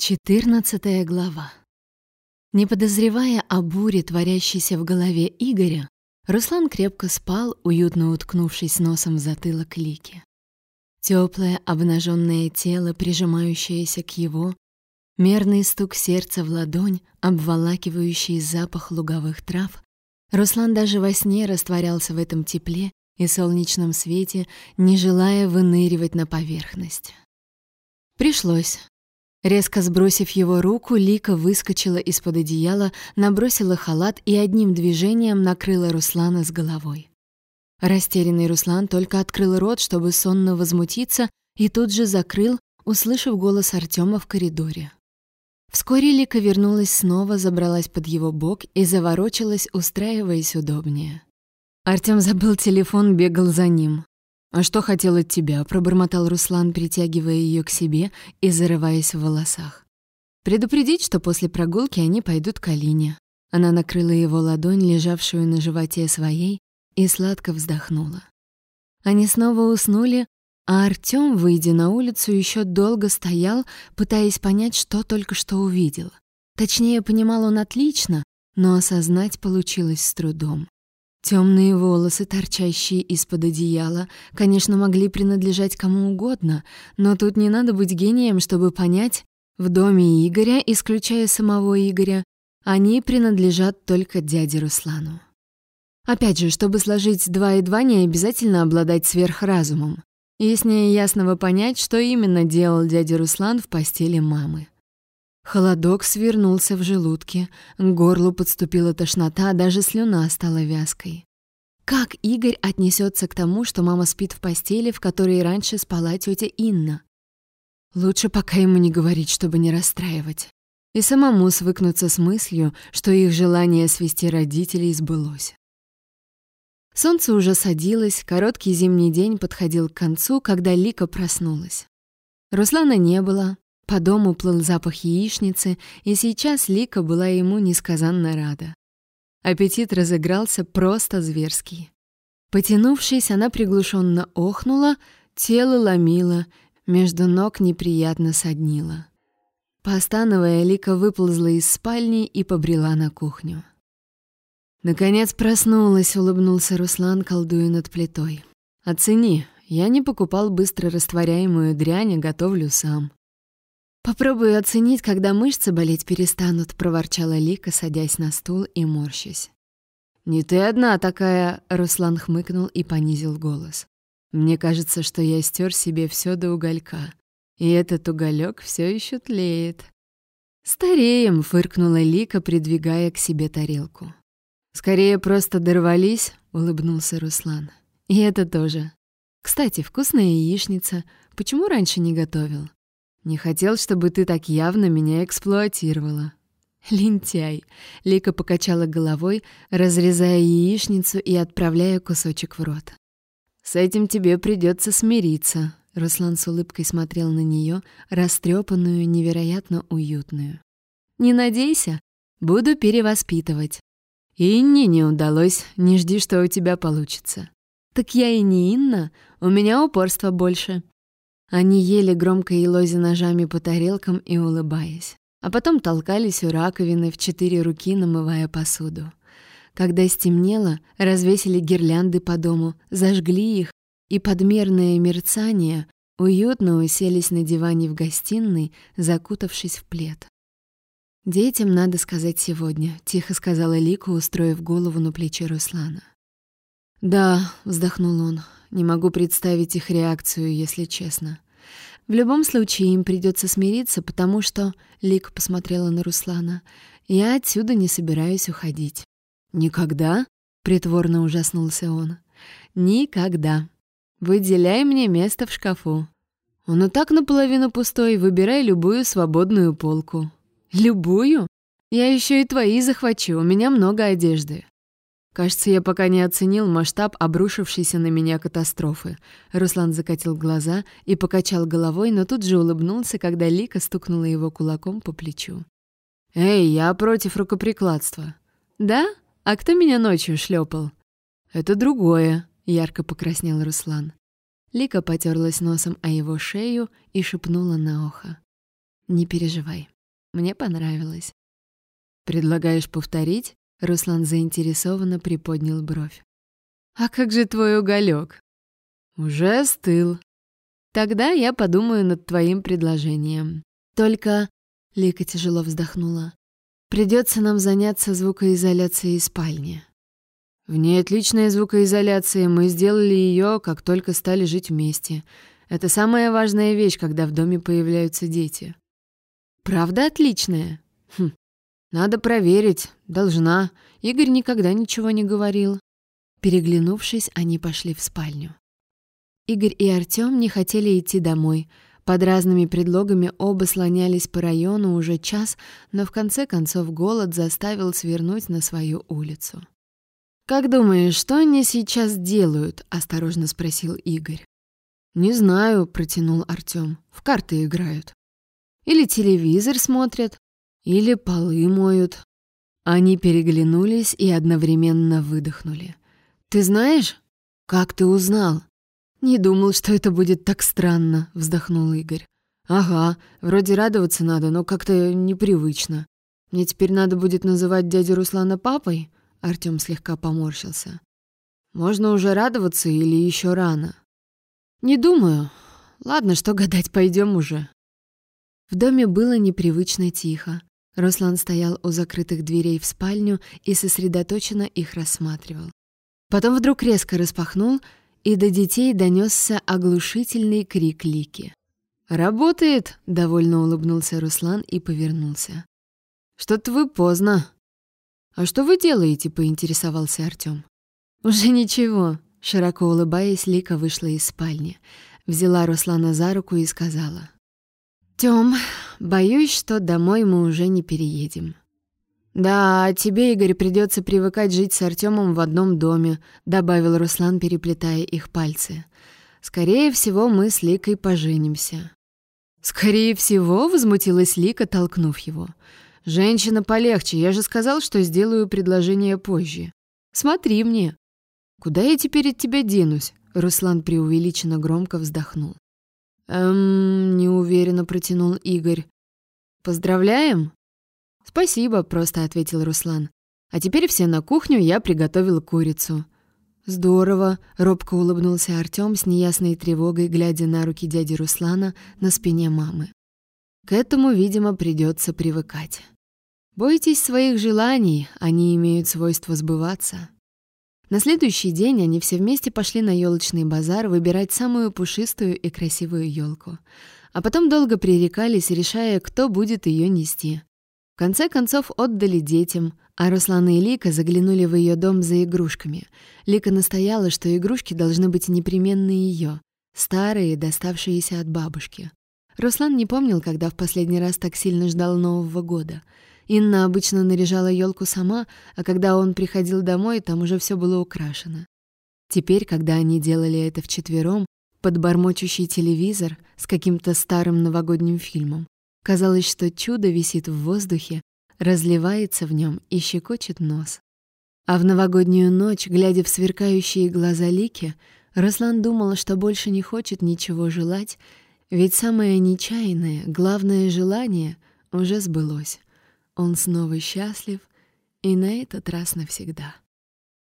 Четырнадцатая глава. Не подозревая о буре, творящейся в голове Игоря, Руслан крепко спал, уютно уткнувшись носом в затылок Лики. Теплое обнаженное тело, прижимающееся к его, мерный стук сердца в ладонь, обволакивающий запах луговых трав, Руслан даже во сне растворялся в этом тепле и солнечном свете, не желая выныривать на поверхность. Пришлось. Резко сбросив его руку, Лика выскочила из-под одеяла, набросила халат и одним движением накрыла Руслана с головой. Растерянный Руслан только открыл рот, чтобы сонно возмутиться, и тут же закрыл, услышав голос Артема в коридоре. Вскоре Лика вернулась снова, забралась под его бок и заворочилась, устраиваясь удобнее. Артем забыл телефон, бегал за ним. «А что хотел от тебя?» — пробормотал Руслан, притягивая ее к себе и зарываясь в волосах. «Предупредить, что после прогулки они пойдут к Алине». Она накрыла его ладонь, лежавшую на животе своей, и сладко вздохнула. Они снова уснули, а Артём, выйдя на улицу, еще долго стоял, пытаясь понять, что только что увидел. Точнее, понимал он отлично, но осознать получилось с трудом. Темные волосы, торчащие из-под одеяла, конечно, могли принадлежать кому угодно, но тут не надо быть гением, чтобы понять, в доме Игоря, исключая самого Игоря, они принадлежат только дяде Руслану. Опять же, чтобы сложить два и два, не обязательно обладать сверхразумом. Яснее ясного понять, что именно делал дядя Руслан в постели мамы. Холодок свернулся в желудке, к горлу подступила тошнота, даже слюна стала вязкой. Как Игорь отнесется к тому, что мама спит в постели, в которой раньше спала тетя Инна? Лучше пока ему не говорить, чтобы не расстраивать. И самому свыкнуться с мыслью, что их желание свести родителей сбылось. Солнце уже садилось, короткий зимний день подходил к концу, когда Лика проснулась. Руслана не было, по дому плыл запах яичницы, и сейчас Лика была ему несказанно рада. Аппетит разыгрался просто зверский. Потянувшись, она приглушенно охнула, тело ломило, между ног неприятно соднило. Постановая, Лика выползла из спальни и побрела на кухню. Наконец проснулась, улыбнулся Руслан, колдуя над плитой. Оцени, я не покупал быстро растворяемую дрянь, а готовлю сам. «Попробую оценить, когда мышцы болеть перестанут», — проворчала Лика, садясь на стул и морщась. «Не ты одна такая», — Руслан хмыкнул и понизил голос. «Мне кажется, что я стер себе все до уголька, и этот уголек все еще тлеет». «Стареем», — фыркнула Лика, придвигая к себе тарелку. «Скорее просто дорвались», — улыбнулся Руслан. «И это тоже. Кстати, вкусная яичница. Почему раньше не готовил?» Не хотел, чтобы ты так явно меня эксплуатировала. Лентяй. Лика покачала головой, разрезая яичницу и отправляя кусочек в рот. С этим тебе придется смириться. Руслан с улыбкой смотрел на нее, растрепанную, невероятно уютную. Не надейся, буду перевоспитывать. Инне не удалось, не жди, что у тебя получится. Так я и не Инна, у меня упорства больше. Они ели громко и лози ножами по тарелкам и улыбаясь. А потом толкались у раковины в четыре руки, намывая посуду. Когда стемнело, развесили гирлянды по дому, зажгли их, и подмерное мерцание уютно уселись на диване в гостиной, закутавшись в плед. «Детям надо сказать сегодня», — тихо сказала Лика, устроив голову на плече Руслана. «Да», — вздохнул он, — «не могу представить их реакцию, если честно. В любом случае им придется смириться, потому что...» — Лика посмотрела на Руслана. «Я отсюда не собираюсь уходить». «Никогда?» — притворно ужаснулся он. «Никогда. Выделяй мне место в шкафу. Он и так наполовину пустой, выбирай любую свободную полку». «Любую? Я еще и твои захвачу, у меня много одежды. Кажется, я пока не оценил масштаб обрушившейся на меня катастрофы. Руслан закатил глаза и покачал головой, но тут же улыбнулся, когда Лика стукнула его кулаком по плечу. «Эй, я против рукоприкладства». «Да? А кто меня ночью шлепал? «Это другое», — ярко покраснел Руслан. Лика потерлась носом о его шею и шепнула на ухо. Не переживай. Мне понравилось. Предлагаешь повторить? Руслан заинтересованно приподнял бровь. А как же твой уголек? Уже остыл. Тогда я подумаю над твоим предложением. Только... Лика тяжело вздохнула. Придется нам заняться звукоизоляцией спальни. В ней отличная звукоизоляция, мы сделали ее, как только стали жить вместе. Это самая важная вещь, когда в доме появляются дети. Правда отличная? Хм, надо проверить, должна. Игорь никогда ничего не говорил. Переглянувшись, они пошли в спальню. Игорь и Артём не хотели идти домой. Под разными предлогами оба слонялись по району уже час, но в конце концов голод заставил свернуть на свою улицу. «Как думаешь, что они сейчас делают?» — осторожно спросил Игорь. «Не знаю», — протянул Артём. «В карты играют. Или телевизор смотрят, или полы моют». Они переглянулись и одновременно выдохнули. «Ты знаешь? Как ты узнал?» «Не думал, что это будет так странно», — вздохнул Игорь. «Ага, вроде радоваться надо, но как-то непривычно. Мне теперь надо будет называть дядю Руслана папой?» Артём слегка поморщился. «Можно уже радоваться или еще рано?» «Не думаю. Ладно, что гадать, пойдем уже». В доме было непривычно тихо. Руслан стоял у закрытых дверей в спальню и сосредоточенно их рассматривал. Потом вдруг резко распахнул — и до детей донесся оглушительный крик Лики. «Работает!» — довольно улыбнулся Руслан и повернулся. «Что-то вы поздно». «А что вы делаете?» — поинтересовался Артём. «Уже ничего», — широко улыбаясь, Лика вышла из спальни, взяла Руслана за руку и сказала. «Тём, боюсь, что домой мы уже не переедем». «Да, тебе, Игорь, придется привыкать жить с Артемом в одном доме», — добавил Руслан, переплетая их пальцы. «Скорее всего, мы с Ликой поженимся». «Скорее всего», — возмутилась Лика, толкнув его. «Женщина полегче, я же сказал, что сделаю предложение позже. Смотри мне». «Куда я теперь от тебя денусь?» — Руслан преувеличенно громко вздохнул. «Эм...» — неуверенно протянул Игорь. «Поздравляем?» «Спасибо», — просто ответил Руслан. «А теперь все на кухню, я приготовил курицу». «Здорово», — робко улыбнулся Артём с неясной тревогой, глядя на руки дяди Руслана на спине мамы. «К этому, видимо, придется привыкать. Бойтесь своих желаний, они имеют свойство сбываться». На следующий день они все вместе пошли на елочный базар выбирать самую пушистую и красивую елку, а потом долго пререкались, решая, кто будет ее нести конце концов отдали детям, а Руслан и Лика заглянули в ее дом за игрушками. Лика настояла, что игрушки должны быть непременно ее, старые, доставшиеся от бабушки. Руслан не помнил, когда в последний раз так сильно ждал Нового года. Инна обычно наряжала елку сама, а когда он приходил домой, там уже все было украшено. Теперь, когда они делали это вчетвером, под бормочущий телевизор с каким-то старым новогодним фильмом, Казалось, что чудо висит в воздухе, разливается в нем и щекочет нос. А в новогоднюю ночь, глядя в сверкающие глаза Лики, Руслан думал, что больше не хочет ничего желать, ведь самое нечаянное, главное желание уже сбылось. Он снова счастлив, и на этот раз навсегда.